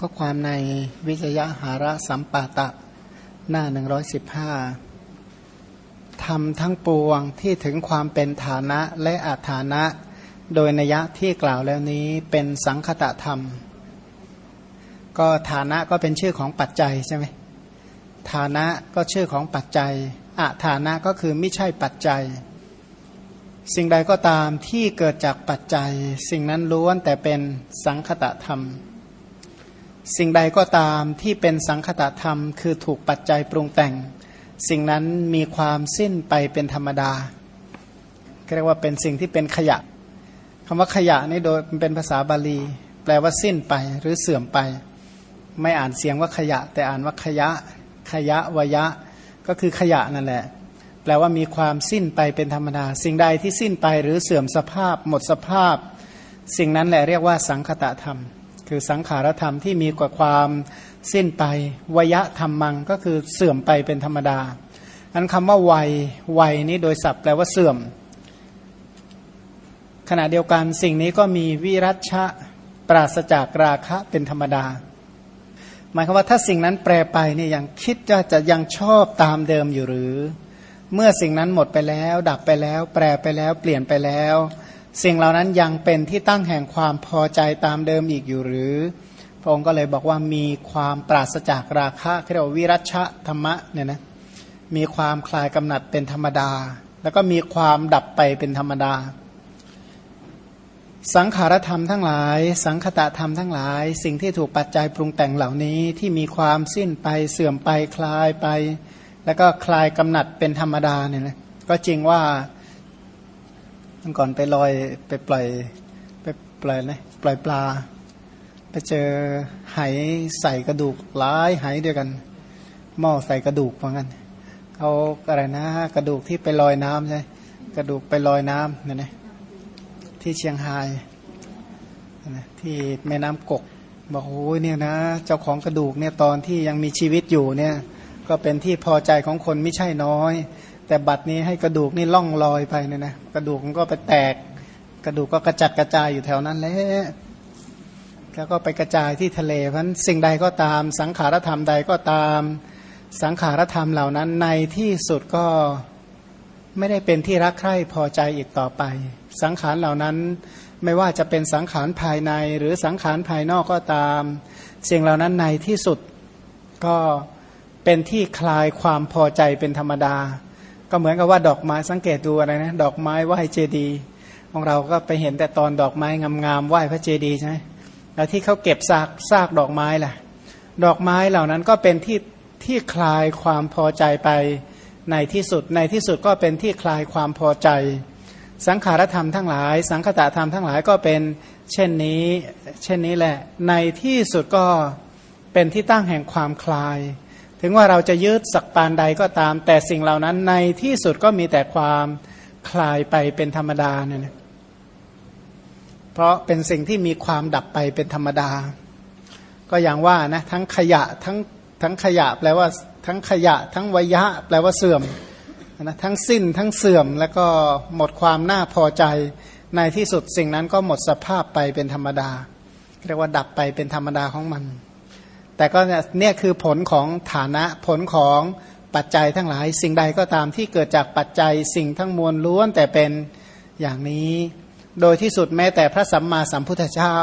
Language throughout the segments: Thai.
ก็ความในวิจยะหาระสัมปาตะ หน้า 115ทำทั้งปวงที่ถึงความเป็นฐานะและอาฐานะ โดยนัยะที่กล่าวแล้วนี้เป็นสังคตะธรรม ก็ฐานะก็เป็นชื่อของปัจจัยใช่ไหมฐานะก็ชื่อของปัจจัยอาฐานะก็คือไม่ใช่ปัจจัย สิ่งใดก็ตามที่เกิดจากปัจจัย สิ่งนั้นล้วนแต่เป็นสังคตะธรรม สิ่งใดก็ตามที่เป็นสังคตธรรม คือถูกปัจจัยปรุงแต่ง สิ่งนั้นมีความสิ้นไปเป็นธรรมดาเรียกว่าเป็นสิ่งที่เป็นขยะคำว่าขยะนี่โดยเป็นภาษาบาลี แปลว่าสิ้นไปหรือเสื่อมไป ไม่อ่านเสียงว่าขยะ แต่อ่านว่าขยะ ขยะวยะ ก็คือขยะนั่นแหละ แปลว่ามีความสิ้นไปเป็นธรรมดา สิ่งใดที่สิ้นไปหรือเสื่อมสภาพ หมดสภาพ สิ่งนั้นแหละเรียกว่าสังคตะธรรม คือสังขารธรรมที่มีกว่าความสิ้นไปวยะธรรมังก็คือเสื่อมไปเป็นธรรมดา อันคำว่าวัยวัยนี้โดยศัพท์แปลว่าเสื่อม ขณะเดียวกันสิ่งนี้ก็มีวิรัชะปราศจากราคะเป็นธรรมดา หมายความว่าถ้าสิ่งนั้นแปรไปเนี่ยยังคิดจะจะยังชอบตามเดิมอยู่หรือ เมื่อสิ่งนั้นหมดไปแล้ว ดับไปแล้ว แปรไปแล้ว เปลี่ยนไปแล้ว สิ่งเหล่านั้นยังเป็นที่ตั้งแห่งความพอใจตามเดิมอีกอยู่หรือ พระองค์ก็เลยบอกว่ามีความปราศจากราคะที่เราวิรัชธรรมะเนี่ยนะมีความคลายกำหนัดเป็นธรรมดา แล้วก็มีความดับไปเป็นธรรมดา สังขารธรรมทั้งหลาย สังคตะธรรมทั้งหลาย สิ่งที่ถูกปัจจัยปรุงแต่งเหล่านี้ที่มีความสิ้นไปเสื่อมไปคลายไป แล้วก็คลายกำหนัดเป็นธรรมดาเนี่ยนะก็จริงว่า มื่อก่อนไปลอยไปปล่อยไปปล่อยนะปล่อยปลา ไปเจอไหใส่กระดูกหลายไหเดียวกัน หม้อใส่กระดูกเหมือนกันเอาอะไรนะ กระดูกที่ไปลอยน้ำใช่กระดูกไปลอยน้ำเนี่ยนะที่เชียงรายนะที่แม่น้ำกก บอกโอ้ยเนี่ยนะ เจ้าของกระดูกเนี่ยตอนที่ยังมีชีวิตอยู่เนี่ย ก็เป็นที่พอใจของคนไม่ใช่น้อย แต่บัดนี้ให้กระดูกนี่ล่องลอยไปเนี่ยนะกระดูกมันก็ไปแตก กระดูกก็กระจัดกระจายอยู่แถวนั้นแหละแล้วก็ไปกระจายที่ทะเลเพราะสิ่งใดก็ตาม สังขารธรรมใดก็ตาม สังขารธรรมเหล่านั้นในที่สุดก็ไม่ได้เป็นที่รักใคร่พอใจอีกต่อไป สังขารเหล่านั้นไม่ว่าจะเป็นสังขารภายในหรือสังขารภายนอกก็ตาม สิ่งเหล่านั้นในที่สุดก็เป็นที่คลายความพอใจเป็นธรรมดา ก็เหมือนกับว่าดอกไม้สังเกตดูอะไรนะ ดอกไม้ไหว้เจดีย์ของเราก็ไปเห็นแต่ตอนดอกไม้งามๆไหว้พระเจดีย์ใช่ไหมแล้วที่เขาเก็บซากซากดอกไม้ล่ะ ดอกไม้เหล่านั้นก็เป็นที่ที่คลายความพอใจไปในที่สุด ในที่สุดก็เป็นที่คลายความพอใจ สังขารธรรมทั้งหลาย สังคตะธรรมทั้งหลายก็เป็นเช่นนี้ เช่นนี้แหละ ในที่สุดก็เป็นที่ตั้งแห่งความคลาย ถึงว่าเราจะยึดสักปานใดก็ตาม แต่สิ่งเหล่านั้นในที่สุดก็มีแต่ความคลายไปเป็นธรรมดาเนี่ยเพราะเป็นสิ่งที่มีความดับไปเป็นธรรมดา ก็อย่างว่านะทั้งขยะทั้งทั้งขยะแปลว่าทั้งขยะ ทั้งวยะ แปลว่าเสื่อมนะทั้งสิ้นทั้งเสื่อมแล้วก็หมดความน่าพอใจ ในที่สุดสิ่งนั้นก็หมดสภาพไปเป็นธรรมดา เรียกว่าดับไปเป็นธรรมดาของมัน แต่ก็เนี่ยนี่คือผลของฐานะผลของปัจจัยทั้งหลาย สิ่งใดก็ตามที่เกิดจากปัจจัยสิ่งทั้งมวลล้วนแต่เป็นอย่างนี้ โดยที่สุดแม้แต่พระสัมมาสัมพุทธเจ้า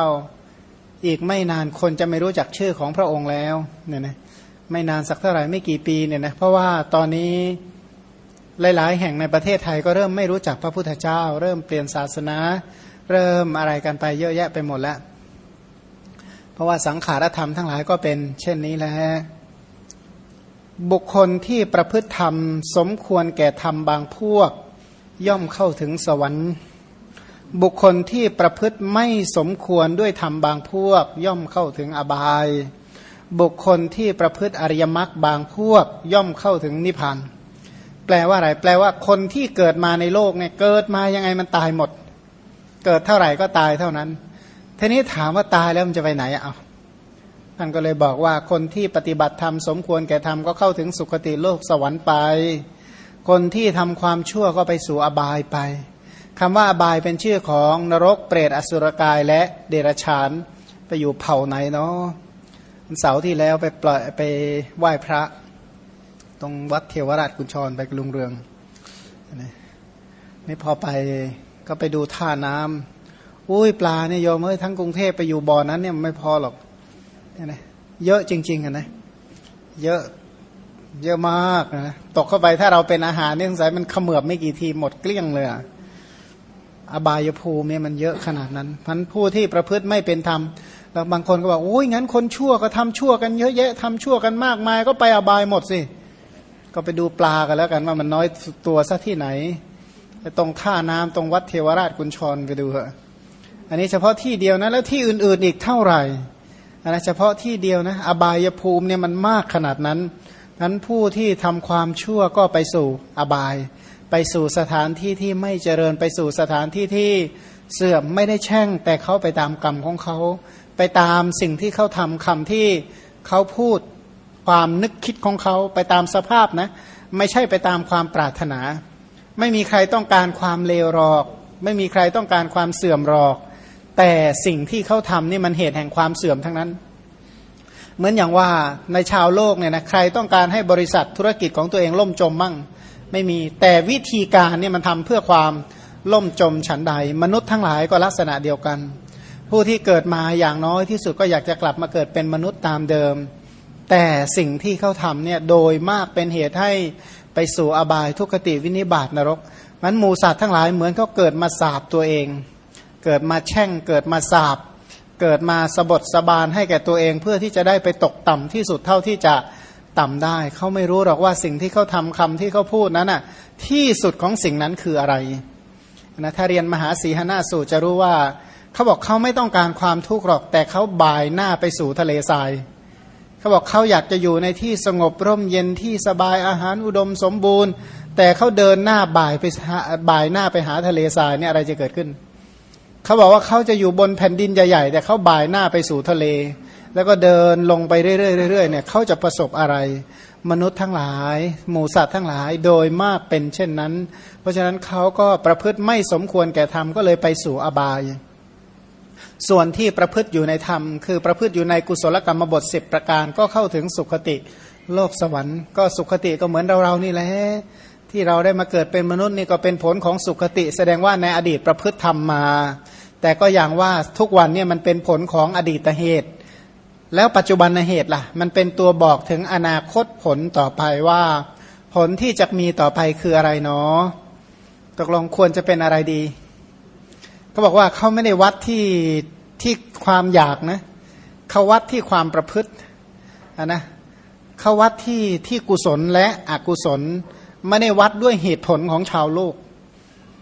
อีกไม่นานคนจะไม่รู้จักชื่อของพระองค์แล้วเนี่ยนะไม่นานสักเท่าไหร่ไม่กี่ปีเนี่ยนะเพราะว่าตอนนี้หลาย ๆ แห่งในประเทศไทยก็เริ่มไม่รู้จักพระพุทธเจ้า เริ่มเปลี่ยนศาสนา เริ่มอะไรกันไปเยอะแยะไปหมดแล้ว เพราะว่าสังขารธรรมทั้งหลายก็เป็น เช่นนี้แหละบุคคลที่ประพฤติธรรม สมควรแก่ธรรมบางพวก ย่อมเข้าถึงสวรรค์ บุคคลที่ประพฤติไม่สมควรด้วยธรรมบางพวก ย่อมเข้าถึงอบาย บุคคลที่ประพฤติอริยมรรคบางพวก ย่อมเข้าถึงนิพพานแปลว่าอะไร แปลว่าคนที่เกิดมาในโลกเนี่ยเกิดมายังไงมันตายหมด เกิดเท่าไหร่ก็ตายเท่านั้น ทีนี้ถามว่าตายแล้วมันจะไปไหนอะท่านก็เลยบอกว่าคนที่ปฏิบัติธรรมสมควรแก่ธรรมก็เข้าถึงสุคติโลกสวรรค์ไป คนที่ทำความชั่วก็ไปสู่อบายไปคำว่าอบายเป็นชื่อของนรกเปรตอสุรกายและเดรัจฉานไปอยู่เผ่าไหนเนาะเสาร์ที่แล้วไปปล่อยไปไหว้พระ ตรงวัดเทวราชกุญชรไปกรุงเรืองนี่พอไปก็ไปดูท่าน้ำ อุ้ยปลาเนี่ยโยมเอ้ยทั้งกรุงเทพไปอยู่บ่อนั้นเนี่ยไม่พอหรอกเนี่ยเยอะจริง ๆอะนะ เยอะเยอะมากนะตกเข้าไปถ้าเราเป็นอาหารเนี่ยสงสัยมันขมือบไม่กี่ทีหมดเกลี้ยงเลยอะอบายภูมิเนี่ยมันเยอะขนาดนั้นพันผู้ที่ประพฤติไม่เป็นธรรมแล้วบางคนก็บอกโอ้ยงั้นคนชั่วก็ทำชั่วกันเยอะแยะทำชั่วกันมากมายก็ไปอบายหมดสิก็ไปดูปลากันแล้วกันว่ามันน้อยตัวซะที่ไหนตรงท่าน้ำตรงวัดเทวราชกุญชรไปดูเถอะ อันนี้เฉพาะที่เดียวนะแล้วที่อื่นๆอีกเท่าไหร่อันนั้เฉพาะที่เดียวนะอบายภูมิเนี่ยมันมากขนาดนั้นนั้นผู้ที่ทำความชั่วก็ไปสู่อบาย ไปสู่สถานที่ที่ไม่เจริญไปสู่สถานที่ที่เสื่อมไม่ได้แช่ง แต่เขาไปตามกรรมของเขา ไปตามสิ่งที่เขาทำคำที่เขาพูดความนึกคิดของเขาไปตามสภาพนะ ไม่ใช่ไปตามความปรารถนา ไม่มีใครต้องการความเลวหรอก ไม่มีใครต้องการความเสื่อมหรอก แต่สิ่งที่เขาทำนี่มันเหตุแห่งความเสื่อมทั้งนั้น เหมือนอย่างว่าในชาวโลกเนี่ยนะใครต้องการให้บริษัทธุรกิจของตัวเองล่มจมมั่ง ไม่มีแต่วิธีการเนี่ยมันทำเพื่อความล่มจมฉันใด มนุษย์ทั้งหลายก็ลักษณะเดียวกัน ผู้ที่เกิดมาอย่างน้อยที่สุดก็อยากจะกลับมาเกิดเป็นมนุษย์ตามเดิม แต่สิ่งที่เขาทำเนี่ยโดยมากเป็นเหตุให้ไปสู่อบายทุกขติวินิบาตนรกมันหมูสัตว์ทั้งหลายเหมือนเขาเกิดมาสาบตัวเอง เกิดมาแช่งเกิดมาสาบ เกิดมาสบดสบานให้แก่ตัวเองเพื่อที่จะได้ไปตกต่ำที่สุดเท่าที่จะต่ำได้ เขาไม่รู้หรอกว่าสิ่งที่เขาทำคำที่เขาพูดนั้นน่ะที่สุดของสิ่งนั้นคืออะไรนะถ้าเรียนมหาสีหนาสูตรจะรู้ว่าเขาบอกเขาไม่ต้องการความทุกข์หรอก แต่เขาบ่ายหน้าไปสู่ทะเลทรายเขาบอกเขาอยากจะอยู่ในที่สงบร่มเย็นที่สบายอาหารอุดมสมบูรณ์ แต่เขาเดินหน้าบ่ายไปบ่ายหน้าไปหาทะเลทรายเนี่ยอะไรจะเกิดขึ้น เขาบอกว่าเขาจะอยู่บนแผ่นดินใหญ่ๆแต่เขาบ่ายหน้าไปสู่ทะเล แล้วก็เดินลงไปเรื่อยๆเนี่ยเขาจะประสบอะไร มนุษย์ทั้งหลาย หมูสัตว์ทั้งหลายโดยมากเป็นเช่นนั้น เพราะฉะนั้นเขาก็ประพฤติไม่สมควรแก่ธรรมก็เลยไปสู่อบาย ส่วนที่ประพฤติอยู่ในธรรม คือประพฤติอยู่ในกุศลกรรมบทสิบประการก็เข้าถึงสุขติ โลกสวรรค์ก็สุขติก็เหมือนเราเรานี่แหละที่เราได้มาเกิดเป็นมนุษย์นี่ก็เป็นผลของสุขติ แสดงว่าในอดีตประพฤติธรรมมา แต่ก็อย่างว่าทุกวันเนี่ยมันเป็นผลของอดีตเหตุ แล้วปัจจุบันเหตุล่ะ มันเป็นตัวบอกถึงอนาคตผลต่อไปว่า ผลที่จะมีต่อไปคืออะไรเนาะตกลงควรจะเป็นอะไรดีเขาบอกว่าเขาไม่ได้วัดที่ที่ความอยากนะเขาวัดที่ความประพฤติะนะเขาวัดที่ที่กุศลและอกุศล ไม่ได้วัดด้วยเหตุผลของชาวโลก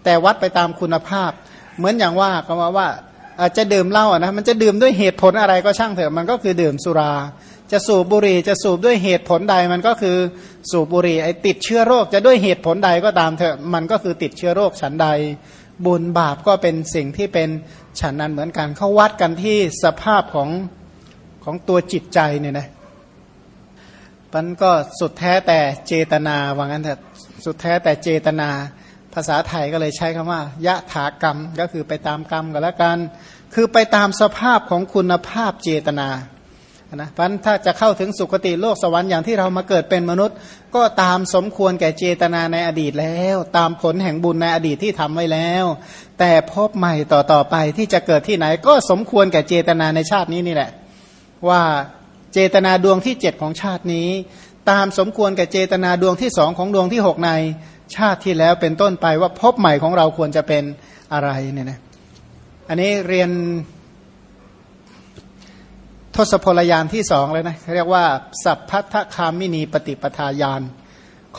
แต่วัดไปตามคุณภาพ เหมือนอย่างว่าก็ว่าว่าจะดื่มเหล้านะมันจะดื่มด้วยเหตุผลอะไรก็ช่างเถอะมันก็คือดื่มสุรา จะสูบบุหรี่จะสูบด้วยเหตุผลใดมันก็คือสูบบุหรี่ไอติดเชื้อโรคจะด้วยเหตุผลใดก็ตามเถอะมันก็คือติดเชื้อโรคฉันใด บุญบาปก็เป็นสิ่งที่เป็นฉันนั้นเหมือนกันเขาวัดกันที่สภาพของของตัวจิตใจเนี่ยนะมันก็สุดแท้แต่เจตนาว่างั้นเถอะสุดแท้แต่เจตนา ภาษาไทยก็เลยใช้คำว่า ยะถากรรมก็คือไปตามกรรมก็แล้วกัน คือไปตามสภาพของคุณภาพเจตนานะเพราะถ้าจะเข้าถึงสุคติโลกสวรรค์อย่างที่เรามาเกิดเป็นมนุษย์ ก็ตามสมควรแก่เจตนาในอดีตแล้ว ตามผลแห่งบุญในอดีตที่ทำไว้แล้ว แต่พบใหม่ต่อต่อไปที่จะเกิดที่ไหน ก็สมควรแก่เจตนาในชาตินี้นี่แหละ ว่าเจตนาดวงที่เจ็ดของชาตินี้ ตามสมควรแก่เจตนาดวงที่สองของดวงที่หกใน ชาติที่แล้วเป็นต้นไปว่าพบใหม่ของเราควรจะเป็นอะไรเนี่ยนะอันนี้เรียนทศพลยานที่สองเลยนะเรียกว่า สัพพัทธคามินีปฏิปทาญาณ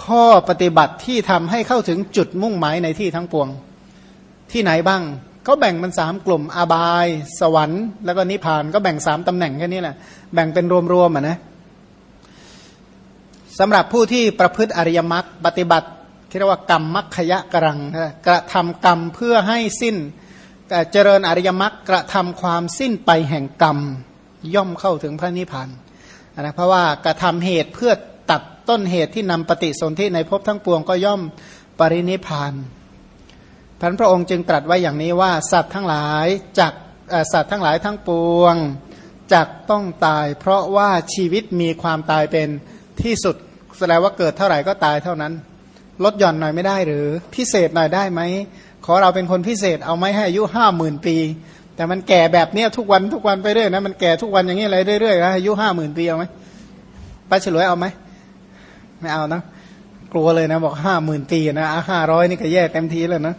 ข้อปฏิบัติที่ทำให้เข้าถึงจุดมุ่งหมายในที่ทั้งปวง ที่ไหนบ้างเขาแบ่งเป็นสามกลุ่มอบาย สวรรค์ แล้วก็นิพพานก็แบ่งสามตำแหน่งแค่นี้แหละแบ่งเป็นรวมๆอะนะสำหรับผู้ที่ประพฤติอริยมรรคปฏิบัติ ที่เรียกว่ากรรมมัคคยะกรังกระทำกรรมเพื่อให้สิ้นเจริญอริยมรรคกระทำความสิ้นไปแห่งกรรมย่อมเข้าถึงพระนิพพานนะเพราะว่ากระทำเหตุเพื่อตัดต้นเหตุที่นำปฏิสนธิในภพทั้งปวงก็ย่อมปรินิพานพันพระองค์จึงตรัสไว้อย่างนี้ว่า สัตว์ทั้งหลายจากสัตว์ทั้งหลายทั้งปวงจักต้องตาย เพราะว่าชีวิตมีความตายเป็นที่สุดแสดงว่าเกิดเท่าไหร่ก็ตายเท่านั้น ลดหย่อนหน่อยไม่ได้หรือ พิเศษหน่อยได้ไหมขอเราเป็นคนพิเศษเอาไหมให้อายุห้าหมื่นปี แต่มันแก่แบบเนี้ยทุกวันทุกวันไปเรื่อยนะมันแก่ทุกวันอย่างนี้อะไรเรื่อยๆนะอายุห้าหมื่นปีเอาไหมป้าฉลวยเอาไหมไม่เอานะกลัวเลยนะบอกห้าหมื่นปีนะห้าร้อยนี่ก็แย่เต็มทีแล้วนะ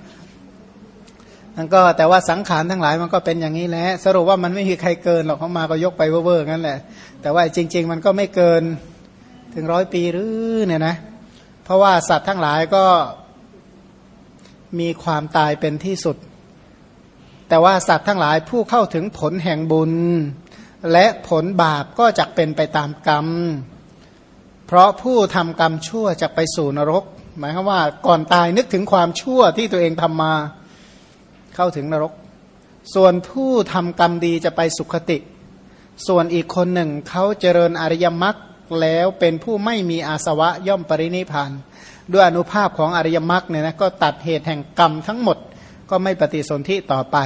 นั่นก็แต่ว่าสังขารทั้งหลายมันก็เป็นอย่างนี้แหละสรุปว่ามันไม่มีใครเกินหรอกเขามาก็ยกไปเวอร์งั้นแหละ แต่ว่าจริง ๆ มันก็ไม่เกินถึงร้อยปีหรือเนี่ยนะ เพราะว่าสัตว์ทั้งหลายก็มีความตายเป็นที่สุด แต่ว่าสัตว์ทั้งหลายผู้เข้าถึงผลแห่งบุญ และผลบาปก็จะเป็นไปตามกรรม เพราะผู้ทำกรรมชั่วจะไปสู่นรก หมายความว่าก่อนตายนึกถึงความชั่วที่ตัวเองทำมาเข้าถึงนรก ส่วนผู้ทำกรรมดีจะไปสุขติ ส่วนอีกคนหนึ่งเขาเจริญอริยมรรค แล้วเป็นผู้ไม่มีอาสวะย่อมปรินิพาน ด้วยอนุภาพของอริยมรรคเนี่ยนะก็ตัดเหตุแห่งกรรมทั้งหมดก็ไม่ปฏิสนธิต่อไป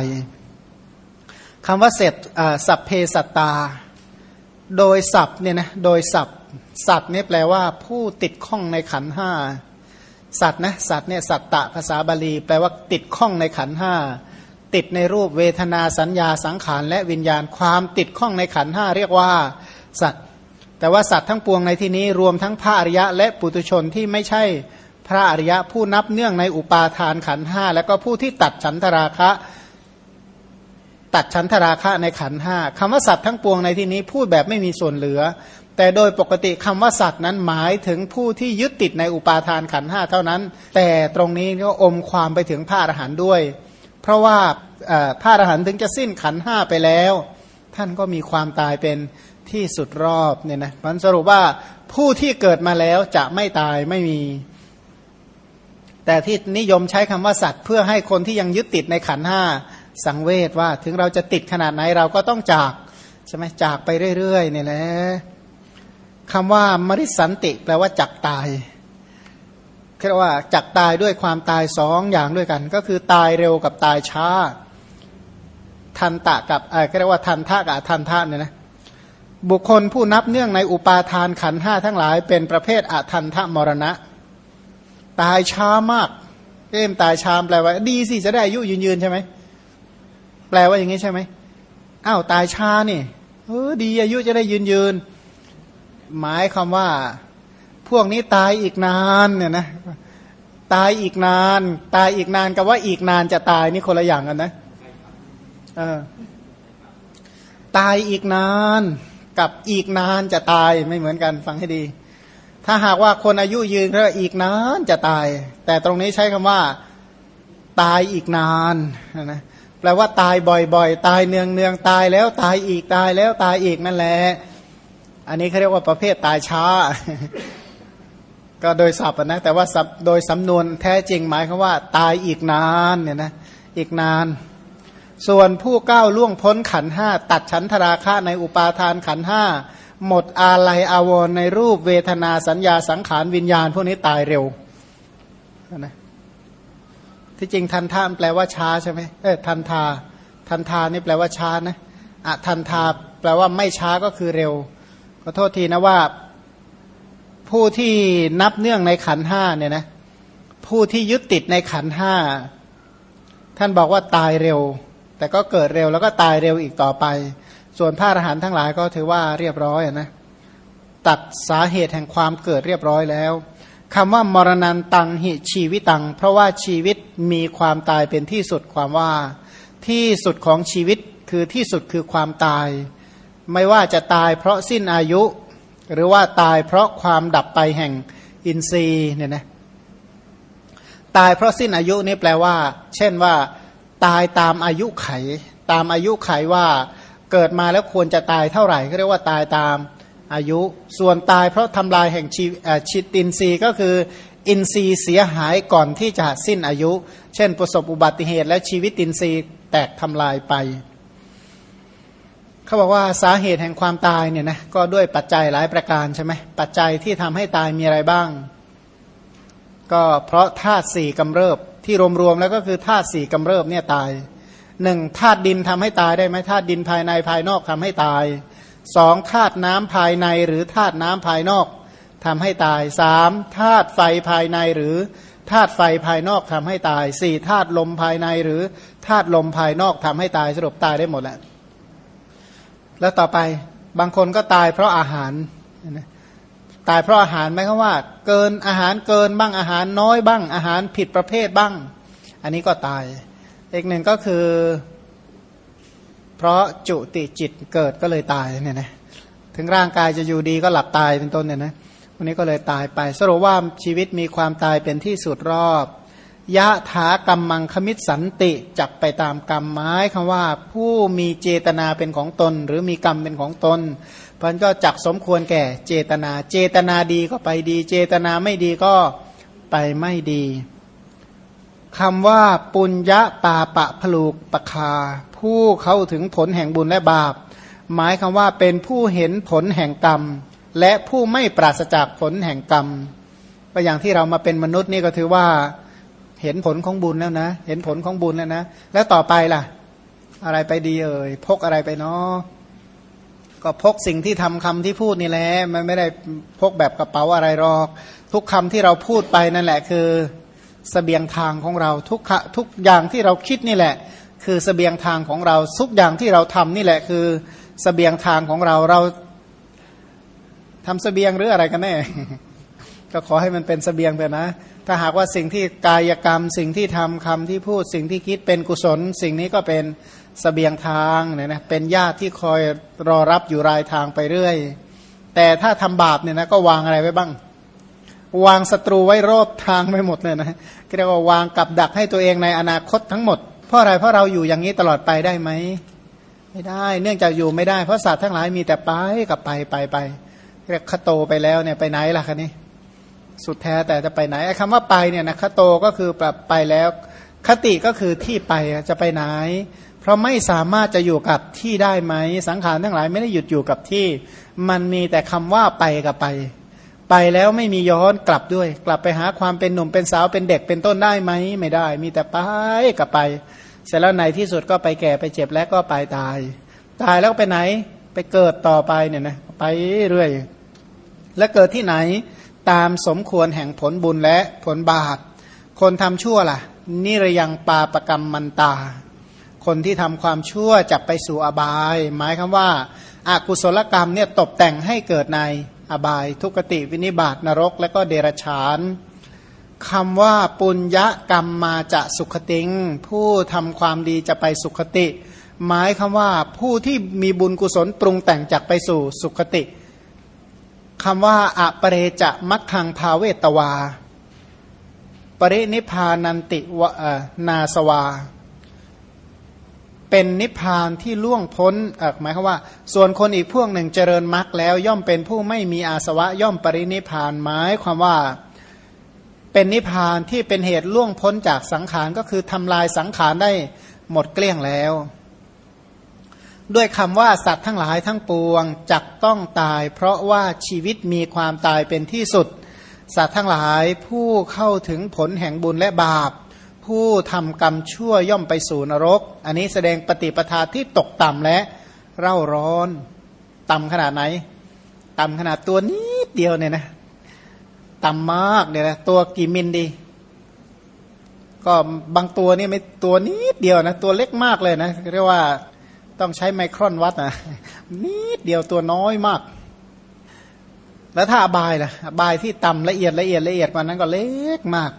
คำว่าเสร็จสัพเพสัตตา โดยสัพเนี่ยนะโดยสัพสัตว์นี่แปลว่าผู้ติดข้องในขันห้าสัตว์นะสัตว์เนี่ยสัตตะภาษาบาลี แปลว่าติดข้องในขันห้าติดในรูปเวทนาสัญญาสังขารและวิญญาณความติดข้องในขันห้าเรียกว่า สัตว์ แต่ว่าสัตว์ทั้งปวงในที่นี้รวมทั้งพระอริยะและปุตุชนที่ไม่ใช่พระอริยะผู้นับเนื่องในอุปาทานขันห้าแล้วก็ผู้ที่ตัดฉันทราคะ ตัดฉันทราคะในขันห้าคำว่าสัตว์ทั้งปวงในที่นี้พูดแบบไม่มีส่วนเหลือ แต่โดยปกติคำว่าสัตว์นั้นหมายถึงผู้ที่ยึดติดในอุปาทานขันห้าเท่านั้น แต่ตรงนี้ก็อมความไปถึงพระอรหันต์ด้วย เพราะว่าพระอรหันต์ถึงจะสิ้นขันห้าไปแล้ว ท่านก็มีความตายเป็น ที่สุดรอบเนี่ยนะมันสรุปว่าผู้ที่เกิดมาแล้วจะไม่ตายไม่มี แต่ที่นิยมใช้คำว่าสัตว์ เพื่อให้คนที่ยังยึดติดในขันห้าสังเวชว่า ถึงเราจะติดขนาดไหนเราก็ต้องจากใช่ไหมจากไปเรื่อยๆเนี่ยแหละคำว่ามริสันติแปลว่าจักตายเรียกว่าจักตายด้วยความตายสองอย่างด้วยกัน ก็คือตายเร็วกับตายช้า ทันตะกับเออเรียกว่าทันท่ากับทันท่าเนี่ยนะ บุคคลผู้นับเนื่องในอุปาทานขันห้าทั้งหลาย เป็นประเภทอทันทะมรณะ ตายช้ามากเอ็มตายช้าแปลว่า ดีสิจะได้อายุยืนยืนใช่ไหมแปลว่าอย่างนี้ใช่ไหมอ้าวตายช้านี่เออดีอายุจะได้ยืนยืน หมายคำว่า พวกนี้ตายอีกนานเนี่ยนะตายอีกนาน ตายอีกนานกับว่าอีกนานจะตายนี่คนละอย่างกันนะเออตายอีกนาน กับอีกนานจะตายไม่เหมือนกันฟังให้ดี ถ้าหากว่าคนอายุยืนก็อีกนานจะตาย แต่ตรงนี้ใช้คำว่าตายอีกนานนะแปลว่าตายบ่อยๆ ตายเนืองเนืองตายแล้วตายอีกตายแล้วตายอีกนั่นแหละอันนี้เขาเรียกว่าประเภทตายช้า ก็โดยศัพท์นะแต่ว่าโดยสำนวนแท้จริงหมายคือว่า ตายอีกนานเนี่ยนะอีกนาน ส่วนผู้ก้าวล่วงพ้นขันห้าตัดฉันทราคะในอุปาทานขันห้าหมดอาลัยอาวรในรูปเวทนาสัญญาสังขารวิญญาณ พวกนี้ตายเร็วนะที่จริงทันท่าแปลว่าช้าใช่ไหมเออทันทา ทันทานี่แปลว่าช้านะอะทันทาแปลว่าไม่ช้าก็คือเร็วขอโทษทีนะว่า ผู้ที่นับเนื่องในขันห้าเนี่ยนะผู้ที่ยึดติดในขันห้าท่านบอกว่าตายเร็ว แต่ก็เกิดเร็วแล้วก็ตายเร็วอีกต่อไป ส่วนพระอรหันต์ทั้งหลายก็ถือว่าเรียบร้อยนะตัดสาเหตุแห่งความเกิดเรียบร้อยแล้วคำว่ามรณันตังหิชีวิตัง เพราะว่าชีวิตมีความตายเป็นที่สุดความว่า ที่สุดของชีวิตคือที่สุดคือความตาย ไม่ว่าจะตายเพราะสิ้นอายุ หรือว่าตายเพราะความดับไปแห่งอินทรีย์เนี่ยนะตายเพราะสิ้นอายุนี่แปลว่า เช่นว่า ตายตามอายุไข ตามอายุไขว่าเกิดมาแล้วควรจะตายเท่าไหร่ก็เรียกว่าตายตามอายุ ส่วนตายเพราะทำลายแห่งชีชิตินทรีย์ก็คืออินทรีย์เสียหายก่อนที่จะสิ้นอายุ เช่นประสบอุบัติเหตุและชีวิตอินทรีย์แตกทำลายไป เขาบอกว่าสาเหตุแห่งความตายเนี่ยนะก็ด้วยปัจจัยหลายประการใช่ไหมปัจจัยที่ทำให้ตายมีอะไรบ้าง ก็เพราะธาตุสี่กำเริบ ที่รวมๆแล้วก็คือธาตุสี่กำเริบเนี่ยตายหนึ่งธาตุดินทำให้ตายได้ไหมธาตุดินภายในภายนอกทำให้ตายสองธาตุน้ำภายในหรือธาตุน้ำภายนอกทำให้ตายสามธาตุไฟภายในหรือธาตุไฟภายนอกทำให้ตายสี่ธาตุลมภายในหรือธาตุลมภายนอกทำให้ตายสรุปตายได้หมดแหละแล้วต่อไปบางคนก็ตายเพราะอาหาร ตายเพราะอาหารไหมครับว่า เกินอาหารเกินบ้างอาหารน้อยบ้าง อาหารผิดประเภทบ้าง อันนี้ก็ตาย อีกหนึ่งก็คือ เพราะจุติจิตเกิดก็เลยตายเนี่ยนะถึงร่างกายจะอยู่ดีก็หลับตายเป็นต้นเนี่ยนะวันนี้ก็เลยตายไป สรุปว่าชีวิตมีความตายเป็นที่สุดรอบยะถากรรมมังคมิตสันติจับไปตามกรรมไม้คำว่า ผู้มีเจตนาเป็นของตน หรือมีกรรมเป็นของตน พันก็จักสมควรแก่เจตนา เจตนาดีก็ไปดี เจตนาไม่ดีก็ไปไม่ดีคำว่าปุญญาปาปะพลูกปะคา ผู้เข้าถึงผลแห่งบุญและบาป หมายคำว่าเป็นผู้เห็นผลแห่งกรรม และผู้ไม่ปราศจากผลแห่งกรรมก็อย่างที่เรามาเป็นมนุษย์นี่ก็ถือว่าเห็นผลของบุญแล้วนะ เห็นผลของบุญแล้วนะ แล้วต่อไปล่ะ อะไรไปดีเอ่ยพกอะไรไปเนาะ ก็พกสิ่งที่ทำคำที่พูดนี่แหละมันไม่ได้พกแบบกระเป๋าอะไรหรอก ทุกคำที่เราพูดไปนั่นแหละคือสเสบียงทางของเราทุกทุกอย่างที่เราคิดนี่แหละ คือสเสบียงทางของเราทุกอย่างที่เราทำนี่แหละคือสเสบียงทางของเราเราทำสเสบียงหรืออะไรกันแน่ ก็ขอให้มันเป็นสเสบียงไปนะ ถ้าหากว่าสิ่งที่กายกรรม สิ่งที่ทำคำที่พูดสิ่งที่คิดเป็นกุศล สิ่งนี้ก็เป็นส เสบียงทางเนี่ยนะเป็นญาติที่คอยรอรับอยู่รายทางไปเรื่อย แต่ถ้าทำบาปเนี่ยนะก็วางอะไรไว้บ้าง วางศัตรูไว้รอบทางไม่หมดเลยนะเรียกว่าวางกับดักให้ตัวเองในอนาคตทั้งหมด เพราะอะไรเพราะเราอยู่อย่างนี้ตลอดไปได้ไหมไม่ได้ เนื่องจากอยู่ไม่ได้เพราะสัตว์ทั้งหลายมีแต่ไปกับไปไปไปเรียกคโตไปแล้วเนี่ยไปไหนล่ะคะนี่สุดแท้แต่จะไปไหนไอ้คำว่าไปเนี่ยนะคโตก็คือแบบไปแล้ว คติก็คือที่ไปจะไปไหน ราะไม่สามารถจะอยู่กับที่ได้ไหม สังขารทั้งหลายไม่ได้หยุดอยู่กับที่ มันมีแต่คำว่าไปกับไป ไปแล้วไม่มีย้อนกลับด้วย กลับไปหาความเป็นหนุ่มเป็นสาวเป็นเด็กเป็นต้นได้ไหมไม่ได้ มีแต่ไปกับไป เสร็จแล้วในที่สุดก็ไปแก่ไปเจ็บและก็ไปตาย ตายแล้วไปไหน ไปเกิดต่อไปเนี่ยนะไปเรื่อย และเกิดที่ไหนตามสมควรแห่งผลบุญและผลบาปคนทำชั่วล่ะนิรยังปาประกรรมมันตา คนที่ทำความชั่วจะไปสู่อบาย หมายคำว่าอากุศลกรรมเนี่ยตกแต่งให้เกิดในอบาย ทุกติวินิบาตนรก และก็เดรฉานคำว่าปุญญกรรมมาจะสุขติง ผู้ทำความดีจะไปสุขติ หมายคำว่าผู้ที่มีบุญกุศลปรุงแต่งจักไปสู่สุขติคำว่าอะปเรจะมัคคังภาเวตวา ปรินิพานันติวนาสวา เป็นนิพพานที่ล่วงพ้นหมายความว่า ส่วนคนอีกพวกหนึ่งเจริญมรรคแล้ว ย่อมเป็นผู้ไม่มีอาสวะย่อมปรินิพานหมายความว่าเป็นนิพพานที่เป็นเหตุล่วงพ้นจากสังขารก็คือทำลายสังขารได้หมดเกลี้ยงแล้ว ด้วยคำว่าสัตว์ทั้งหลายทั้งปวงจักต้องตาย เพราะว่าชีวิตมีความตายเป็นที่สุด สัตว์ทั้งหลายผู้เข้าถึงผลแห่งบุญและบาป ผู้ทำกรรมชั่วย่อมไปสู่นรก อันนี้แสดงปฏิปทาที่ตกต่ำและเร่าร้อน ต่ำขนาดไหน ต่ำขนาดตัวนิดเดียวเนี่ยนะ ต่ำมากเนี่ยนะตัวกี่มิลดี ก็บางตัวนี่ไม่ตัวนิดเดียวนะ ตัวเล็กมากเลยนะเรียกว่าต้องใช้ไมครอนวัดนะนิดเดียวตัวน้อยมาก แล้วถ้าอบายล่ะอบายที่ต่ำละเอียดละเอียดละเอียดกว่านั้นก็เล็กมาก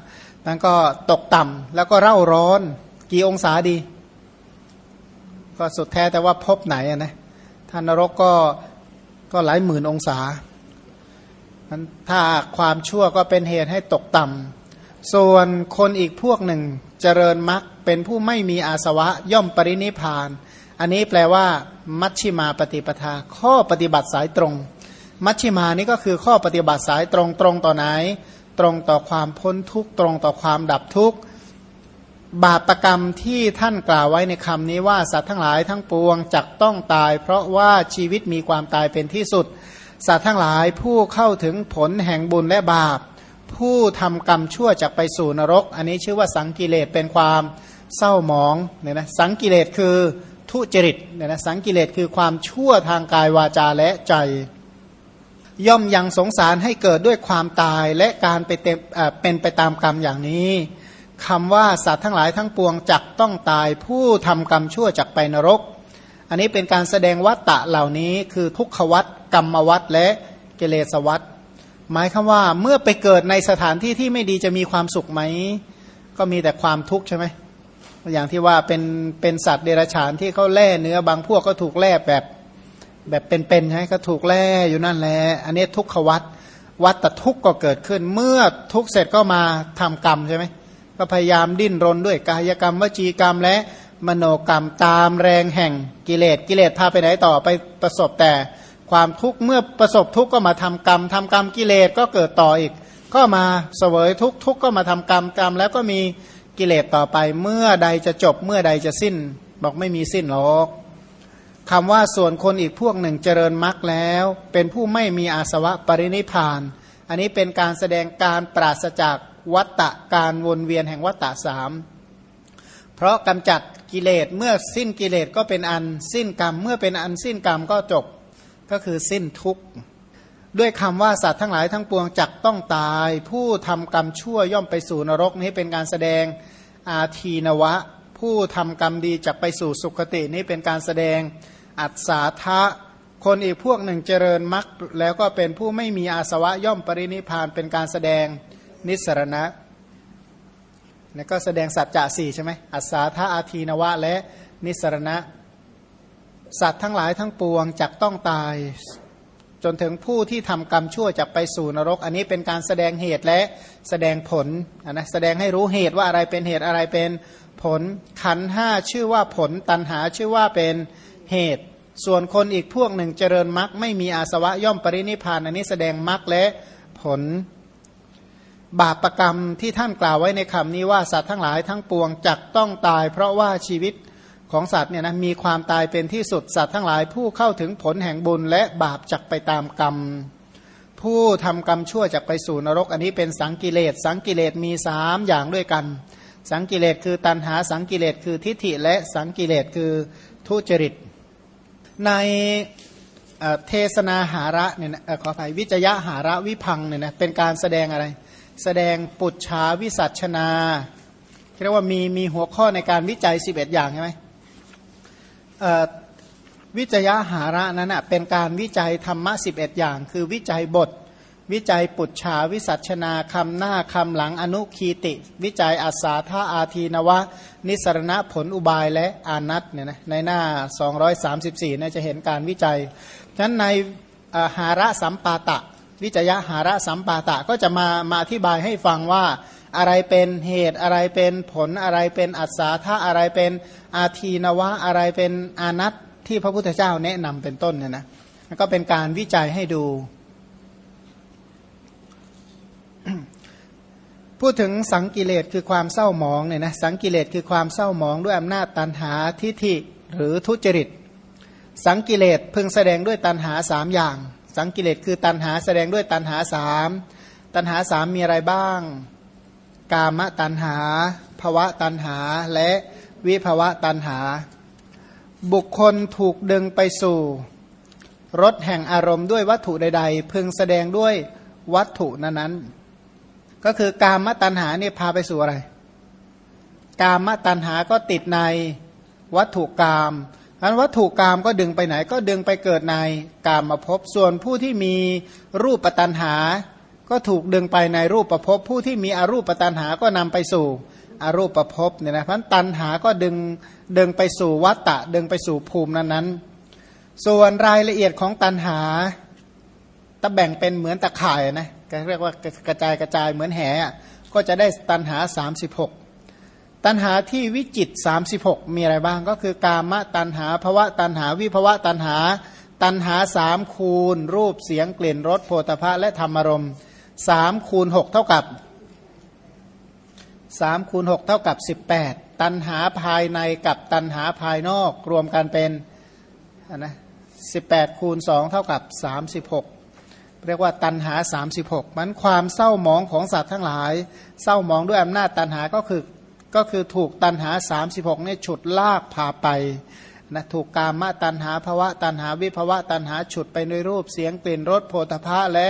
นั้นก็ตกต่ำแล้วก็เร่าร้อน กี่องศาดี ก็สุดแท้แต่ว่าพบไหนนะท่านนรกก็ก็หลายหมื่นองศานั้นถ้าความชั่วก็เป็นเหตุให้ตกต่ำส่วนคนอีกพวกหนึ่งเจริญมรรคเป็นผู้ไม่มีอาสวะย่อมปรินิพาน อันนี้แปลว่า มัชชิมาปฏิปทา ข้อปฏิบัติสายตรง มัชชิมานี่ก็คือข้อปฏิบัติสายตรงตรงต่อไหน ตรงต่อความพ้นทุกตรงต่อความดับทุกบาปรกรรมที่ท่านกล่าวไว้ในคำนี้ว่าสัตว์ทั้งหลายทั้งปวงจักต้องตาย เพราะว่าชีวิตมีความตายเป็นที่สุด สัตว์ทั้งหลายผู้เข้าถึงผลแห่งบุญและบาป ผู้ทำกรรมชั่วจะไปสู่นรก อันนี้ชื่อว่าสังกิเลสเป็นความเศร้าหมองเนี่ยนะสังกิเลสคือทุจริตเนี่ยนะสังกิเลสคือความชั่วทางกายวาจาและใจ ย่อมยังสงสารให้เกิดด้วยความตายและการไปเต็มเป็นไปตามกรรมอย่างนี้คำว่าสัตว์ทั้งหลายทั้งปวงจักต้องตายผู้ทำกรรมชั่วจักไปนรก อันนี้เป็นการแสดงวัตตะเหล่านี้คือทุกขวัตกรรมวัตและเกเลสวัตหมายคำว่าเมื่อไปเกิดในสถานที่ที่ไม่ดีจะมีความสุขไหม ก็มีแต่ความทุกข์ใช่ไหมอย่างที่ว่าเป็นเป็นสัตว์เดรัจฉานที่เขาแล่เนื้อบางพวกก็ถูกแล่แบบ แบบเป็นๆใช่ไหมก็ถูกแล่อยู่นั่นแหละอันนี้ทุกขวัตวัตตทุกข์ก็เกิดขึ้น เมื่อทุกข์เสร็จก็มาทำกรรมใช่ไหมก็พยายามดิ้นรนด้วยกายกรรมวจีกรรมและมโนกรรมตามแรงแห่งกิเลสกิเลสพาไปไหนต่อไปประสบแต่ความทุกข์เมื่อประสบทุกข์ก็มาทำกรรมทำกรรมกิเลสก็เกิดต่ออีก ก็มาเสวยทุกทุกก็มาทำกรรมกรรม แล้วก็มีกิเลสต่อไป เมื่อใดจะจบเมื่อใดจะสิ้น บอกไม่มีสิ้นหรอก คำว่าส่วนคนอีกพวกหนึ่งเจริญมรรคแล้ว เป็นผู้ไม่มีอาสวะปรินิพาน อันนี้เป็นการแสดงการปราศจากวัตตะการวนเวียนแห่งวัตตะสามเพราะกำจัดกิเลสเมื่อสิ้นกิเลสก็เป็นอันสิ้นกรรม เมื่อเป็นอันสิ้นกรรมก็จบก็คือสิ้นทุกข์ ด้วยคำว่าสัตว์ทั้งหลายทั้งปวงจักต้องตาย ผู้ทำกรรมชั่วย่อมไปสู่นรกนี้เป็นการแสดงอาทีนวะ ผู้ทำกรรมดีจักไปสู่สุคตินี้เป็นการแสดง อัศาทะคนอีกพวกหนึ่งเจริญมรรคแล้วก็เป็นผู้ไม่มีอาสวะย่อมปรินิพานเป็นการแสดงนิสรณะนี่ก็แสดงสัจจะสี่ใช่ไหมอัศาธาอาทีนวะและนิสรณะ สัตว์ทั้งหลายทั้งปวงจักต้องตาย จนถึงผู้ที่ทำกรรมชั่วจะไปสู่นรก อันนี้เป็นการแสดงเหตุและแสดงผลนะแสดงให้รู้เหตุว่าอะไรเป็นเหตุอะไรเป็นผลขันห้าชื่อว่าผลตันหาชื่อว่าเป็นเหตุ ส่วนคนอีกพวกหนึ่งเจริญมรรคไม่มีอาสวะย่อมปรินิพานอันนี้แสดงมรรคและผลบาปรกรรมที่ท่านกล่าวไว้ในคำนี้ว่าสัตว์ทั้งหลายทั้งปวงจักต้องตาย เพราะว่าชีวิตของสัตว์เนี่ยนะมีความตายเป็นที่สุดสัตว์ทั้งหลายผู้เข้าถึงผลแห่งบุญและบาปจักไปตามกรรม ผู้ทำกรรมชั่วจักไปสู่นรก อันนี้เป็นสังกิเลสสังกิเลสมีสามอย่างด้วยกัน สังกิเลสคือตัณหาสังกิเลสคือทิฏฐิและสังกิเลสคือทุจริต ในเทศนาหาระเนี่ยนะขออภัยวิจยะหาระวิพังเนี่ยนะเป็นการแสดงอะไร แสดงปุจฉาวิสัชนาเรียกว่ามีมีหัวข้อในการวิจัย 11 อย่างใช่ไหมวิจยะหาระนั้นเป็นการวิจัยธรรมะ11 อย่าง คือวิจัยบท วิจัยปุจฉาวิสัชนาคำหน้าคำหลังอนุคีติ วิจัยอัศาธาอาทีนวะ นิสรณะผลอุบายและอานัตเนี่ยนะในหน้า 234เนี่ยจะเห็นการวิจัยฉะนั้นในหาระสัมปาตะ วิจยะหาระสัมปาตะก็จะมามาอธิบายให้ฟังว่าอะไรเป็นเหตุอะไรเป็นผลอะไรเป็นอัศาธาอะไรเป็นอาทีนวะอะไรเป็นอานัตที่พระพุทธเจ้าแนะนำเป็นต้นเนี่ยนะก็เป็นการวิจัยให้ดู พูดถึงสังกิเลสคือความเศร้าหมองเนี่ยนะสังกิเลสคือความเศร้าหมองด้วยอำนาจตันหาทิฏฐิหรือทุจริต สังกิเลสพึงแสดงด้วยตันหาสามอย่าง สังกิเลสคือตันหาแสดงด้วยตันหาสามตันหาสามมีอะไรบ้าง กามตันหาภวะตันหาและวิภวะตันหา บุคคลถูกดึงไปสู่รถแห่งอารมณ์ด้วยวัตถุใด ๆ พึงแสดงด้วยวัตถุนั้นๆ ก็คือกามตันหาเนี่ยพาไปสู่อะไร กามตันหาก็ติดในวัตถุกรรมอันวัตถุกรรมก็ดึงไปไหน ก็ดึงไปเกิดในกามมาพบส่วนผู้ที่มีรูปปัตันหา ก็ถูกดึงไปในรูปประพบผู้ที่มีอรูปปัตันหาก็นำไปสู่อรูปประพบเนี่ยนะพันตันหาก็ดึงดึงไปสู่วัตตะ ดึงไปสู่ภูมินั้นนั้นส่วนรายละเอียดของตันหาตะแบ่งเป็นเหมือนตะข่ายนะ เรียกว่ากระจายกระจายเหมือนแห่ก็จะได้ตันหา 36 ตัณหาที่วิจิต 36 มีอะไรบ้างก็คือกามตัณหาภวะตัณหาวิภวะตัณหา ตัณหาสามคูณ รูปเสียงกลิ่นรสโพธภะและธรรมรมสามคูณหกเท่ากับสามคูณหกเท่ากับสิบแปดตัณหาภายในกับตัณหาภายนอกรวมกันเป็นนะสิบแปดคูณสองเท่ากับสามสิบหก เรียกว่าตันหาสามสิบหกมันความเศร้าหมองของสัตว์ทั้งหลาย เศร้าหมองด้วยอำนาจตันหาก็คือก็คือถูกตันหา 36เนี่ยฉุดลากพาไปนะถูกกามมตันหาภวะตันหาวิภวะตันหาฉุดไปในรูปเสียงกลิ่นรสโพธภะและ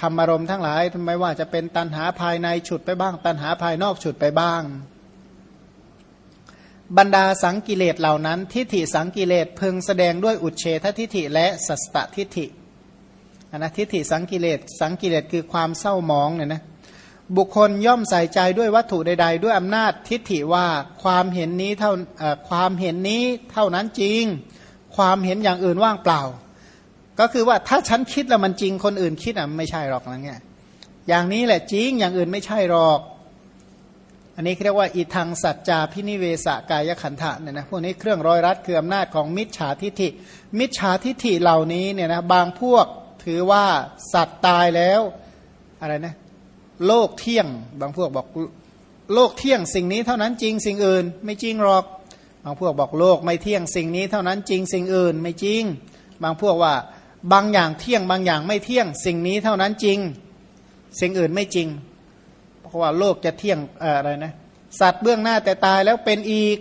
ธรรมารมณ์ทั้งหลายไม่ว่าจะเป็นตันหาภายในฉุดไปบ้าง ตันหาภายนอกฉุดไปบ้าง บรรดาสังกิเลสเหล่านั้น ทิฏฐิสังกิเลสพึงแสดงด้วยอุเฉททิฏฐิและสัสตทิฏฐิ นะทิฏฐิสังกิเลสสังกิเลสคือความเศร้ามองเนี่ยนะบุคคลย่อมใส่ใจด้วยวัตถุใด ๆ ด้วยอำนาจทิฏฐิว่าความเห็นนี้เท่าความเห็นนี้เท่านั้นจริง ความเห็นอย่างอื่นว่างเปล่า ก็คือว่าถ้าฉันคิดแล้วมันจริงคนอื่นคิดอะไม่ใช่หรอกนะเงี้ยอย่างนี้แหละจริงอย่างอื่นไม่ใช่หรอก อันนี้เรียกว่าอีทางสัจจาพินิเวสกายขันธะเนี่ยนะพวกนี้เครื่องร้อยรัดคืออำนาจของมิจฉาทิฏฐิมิจฉาทิฏฐิเหล่านี้เนี่ยนะบางพวก ถือว่าสัตว์ตายแล้วอะไรนะโลกเที่ยง บางพวกบอกโลกเที่ยงสิ่งนี้เท่านั้นจริงสิ่งอื่น ไม่จริงหรอก บางพวกบอกโลกไม่เที่ยงสิ่งนี้เท่านั้นจริงสิ่งอื่น ไม่จริง บางพวกว่าบางอย่างเที่ยงบางอย่างไม่เที่ยงสิ่งนี้เท่านั้นจริง สิ่งอื่นไม่จริง เพราะว่าโลกจะเที่ยงอะไรนะสัตว์เบื้องหน้าแต่ตายแล้วเป็นอีก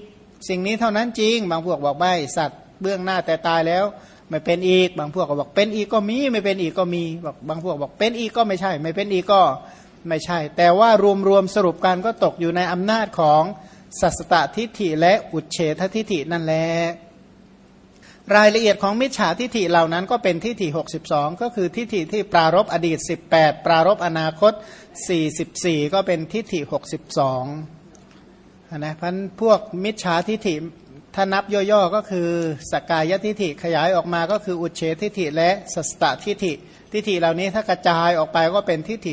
สิ่งนี้เท่านั้นจริง บางพวกบอกไม่สัตว์เบื้องหน้าแต่ตายแล้ว ไม่เป็นอีก บางพวกก็บอกเป็นอีกก็มี ไม่เป็นอีกก็มีบอกบางพวกบอกเป็นอีกก็ไม่ใช่ ไม่เป็นอีกก็ไม่ใช่ แต่ว่ารวมๆสรุปกันก็ตกอยู่ในอำนาจของสัสตตทิฏฐิและอุเฉททิฏฐินั่นแหละรายละเอียดของมิจฉาทิฏฐิเหล่านั้นก็เป็นทิฏฐิ 62 ก็คือทิฏฐิที่ปรารบอดีต 18 ปรารบอนาคต 44 ก็เป็นทิฏฐิ 62นะพันพวกมิจฉาทิฏฐิ ถ้านับย่อๆก็คือสกายทิฏฐิขยายออกมาก็คืออุเฉทิฏฐิและสัสตทิฏฐิ ทิฏฐิเหล่านี้ถ้ากระจายออกไปก็เป็นทิฏฐิ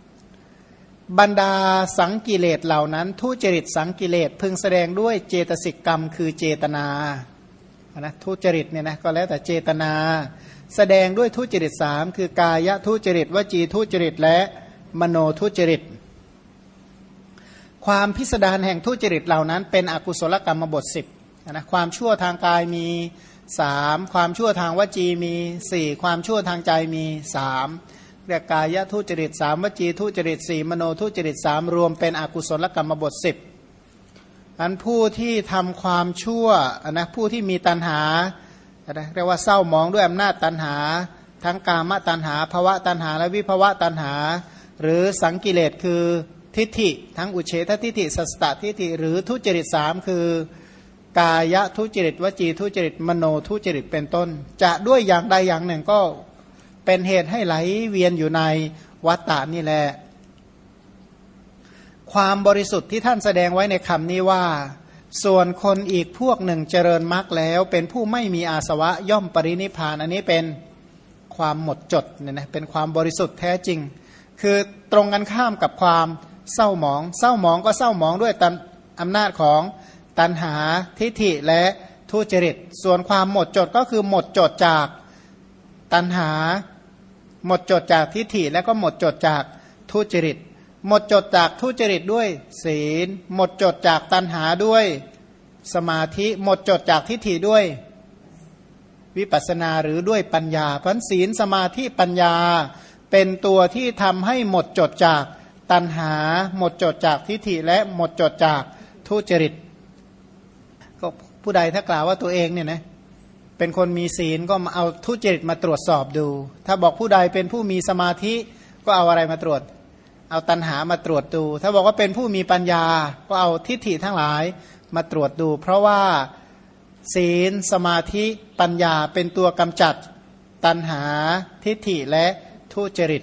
62 บรรดาสังกิเลสเหล่านั้นทุจริตสังกิเลสพึงแสดงด้วยเจตสิกกรรม คือเจตนานะทุจริตเนี่ยนะก็แล้วแต่เจตนา แสดงด้วยทุจริตสามคือกายทุจริตวจีทุจริตและมโนทุจริต ความพิสดารแห่งทุจริตเหล่านั้น เป็นอกุศลกรรมบทสิบนะความชั่วทางกายมีสามความชั่วทางวจีมีสี่ความชั่วทางใจมีสามเรียกกายทุจริตสามวจีทุจริตสี่มโนทุจริตสามรวมเป็นอกุศลกรรมบทสิบอันผู้ที่ทำความชั่วนะผู้ที่มีตัณหาเรียกว่าเศร้ามองด้วยอำนาจตัณหา ทั้งกามตัณหาภวะตัณหาและวิภวะตัณหา หรือสังกิเลสคือ ทิฏฐิทั้งอุเฉททิฏฐิสัสตทิฏฐิหรือทุจริตสามคือกายทุจริตวจีทุจริตมโนทุจริตเป็นต้น จะด้วยอย่างใดอย่างหนึ่งก็เป็นเหตุให้ไหลเวียนอยู่ในวัฏฏานี่แหละความบริสุทธิ์ที่ท่านแสดงไว้ในคำนี้ว่า ส่วนคนอีกพวกหนึ่งเจริญมรรคแล้ว เป็นผู้ไม่มีอาสวะย่อมปรินิพานอันนี้เป็นความหมดจดเนี่ยนะเป็นความบริสุทธิ์แท้จริง คือตรงกันข้ามกับความ เศร้าหมอง เศร้าหมองก็เศร้าหมองด้วยตันอำนาจของตันหาทิฏฐิและทุจริต ส่วนความหมดจดก็คือหมดจดจากตันหา หมดจดจากทิฏฐิและก็หมดจดจากทุจริต หมดจดจากทุจริตด้วยศีล หมดจดจากตันหาด้วยสมาธิหมดจดจากทิฏฐิด้วย วิปัสนาหรือด้วยปัญญาพันศีลสมาธิปัญญาเป็นตัวที่ทำให้หมดจดจาก ตันหาหมดจดจากทิฏฐิและหมดจดจากทุจริต ก็ผู้ใดถ้ากล่าวว่าตัวเองเนี่ยนะเป็นคนมีศีลก็มาเอาทุจริตมาตรวจสอบดู ถ้าบอกผู้ใดเป็นผู้มีสมาธิก็เอาอะไรมาตรวจ เอาตัณหามาตรวจดู ถ้าบอกว่าเป็นผู้มีปัญญาก็เอาทิฏฐิทั้งหลายมาตรวจดู เพราะว่าศีลสมาธิปัญญาเป็นตัวกำจัดตัณหาทิฏฐิและทุจริต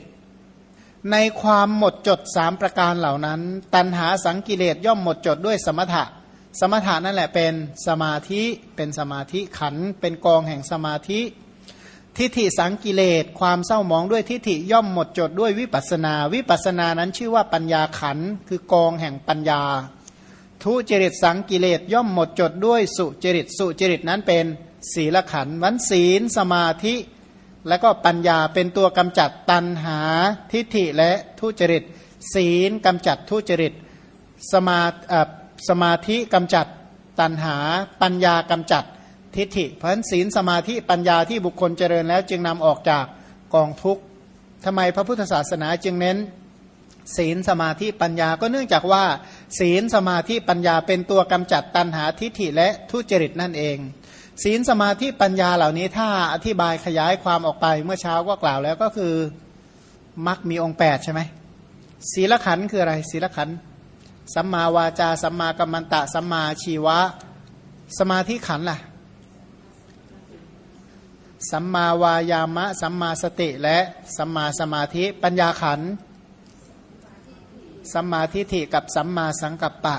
ในความหมดจดสามประการเหล่านั้น ตัณหาสังกิเลสย่อมหมดจดด้วยสมถะ สมถานั่นแหละเป็นสมาธิเป็นสมาธิขันเป็นกองแห่งสมาธิ ทิฏฐิสังกิเลสความเศร้ามองด้วยทิฏฐิย่อมหมดจดด้วยวิปัสนา วิปัสนานั้นชื่อว่าปัญญาขันคือกองแห่งปัญญา ทุจริตสังกิเลสย่อมหมดจดด้วยสุจริตสุจริตนั้นเป็นศีลขันวันศีลสมาธิ และก็ปัญญาเป็นตัวกำจัดตัณหาทิฏฐิและทุจริต ศีลกำจัดทุจริตสมาสมาธิกำจัดตัณหาปัญญากำจัดทิฏฐิเพราะฉะนั้นศีลสมาธิปัญญาที่บุคคลเจริญแล้วจึงนำออกจากกองทุกข์ทำไมพระพุทธศาสนาจึงเน้น ศีลสมาธิปัญญาก็เนื่องจากว่า ศีลสมาธิปัญญาเป็นตัวกำจัดตัณหาทิฏฐิและทุจริตนั่นเอง ศีลสมาธิปัญญาเหล่านี้ถ้าอธิบายขยายความออกไปเมื่อเช้าก็กล่าวแล้วก็คือมักมีองค์8ใช่ไหมศีลขันคืออะไรศีลขันสัมมาวาจาสัมมากัมมันตะสัมมาชีวะ สมาธิขันล่ะสัมมาวายามะสัมมาสติและสัมมาสมาธิปัญญาขันสัมมาทิฏฐิกับสัมมาสังกัปปะ